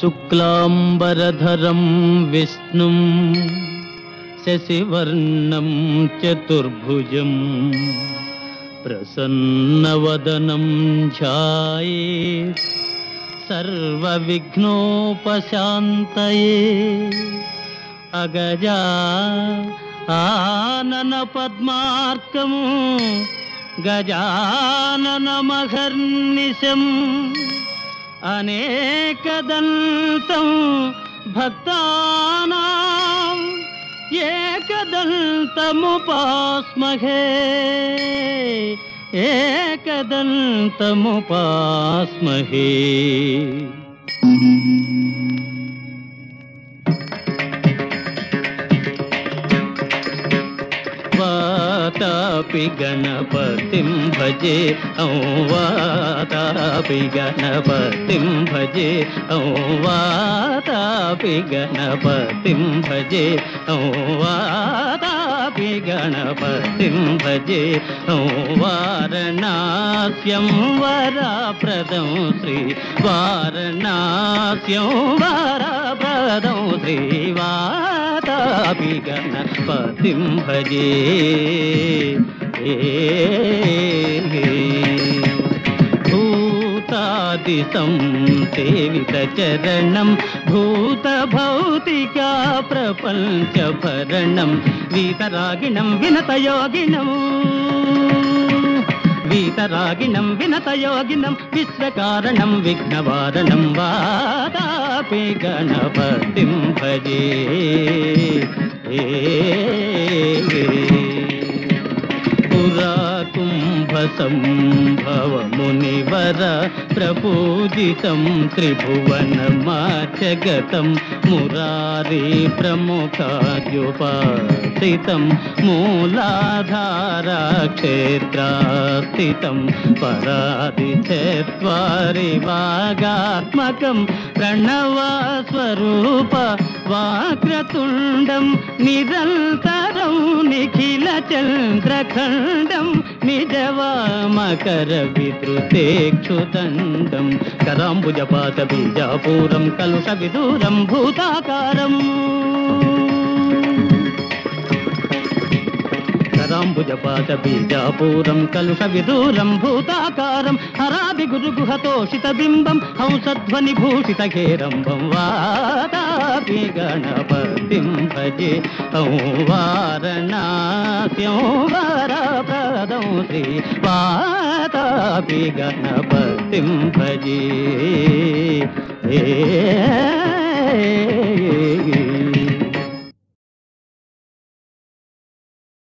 शुक्लाम्बरधरं विष्णुं शशिवर्णं चतुर्भुजं प्रसन्नवदनं ध्याये सर्वविघ्नोपशान्तये अगजा गजाननमघर्निशम् अनेकदन्तं भक्तानाम् एकदन्तमुपास्महे। एकदन्तमुपास्महे। वा वातापि गणपतिं भजे, औ वातापि गणपतिं भजे, औ वातापि गणपतिं भजे, औ वातापि गणपतिं भजे, औ वारणास्यं वराप्रदं श्री वारणास्यं वराप्रदं श्री वार గణపతిం భజే భూతాదిశం సేవిత చరణం భూత భౌతికా ప్రపంచ భరణం వీతరాగిణం వినతయోగిణం వీతరాగిణం వినతయోగిణం విశ్వకారణం విఘ్నవారణం వాదా గణపతిం భజే పురా సంభవమునివర ప్రపూజితం త్రిభువనమాచగతం మురారీ ప్రముఖార్యుపాసితం మూలాధారాక్షేత్రాస్థితం పరాది చేరి వాగాత్మకం ప్రణవస్వరూప వాక్రతుండం నిరంతరం నిఖిల చంద్రఖండం నిజవామకర విద్రుతేక్షుదండం కరాంబుజపాత బీజాపూరం కలుష విదూరం భూతాకారం కరాంబుజపాత బీజాపూరం కలుష విదూరం భూతాకారం హరాభి గురుగుహతోషిత బింబం హంసధ్వని భూషిత ఖేరంబం వాదాపి గణపతిం భజే ఔ వారణాస్యం వరప్రదం శ్రీ వాతాపి గణపతిం భజే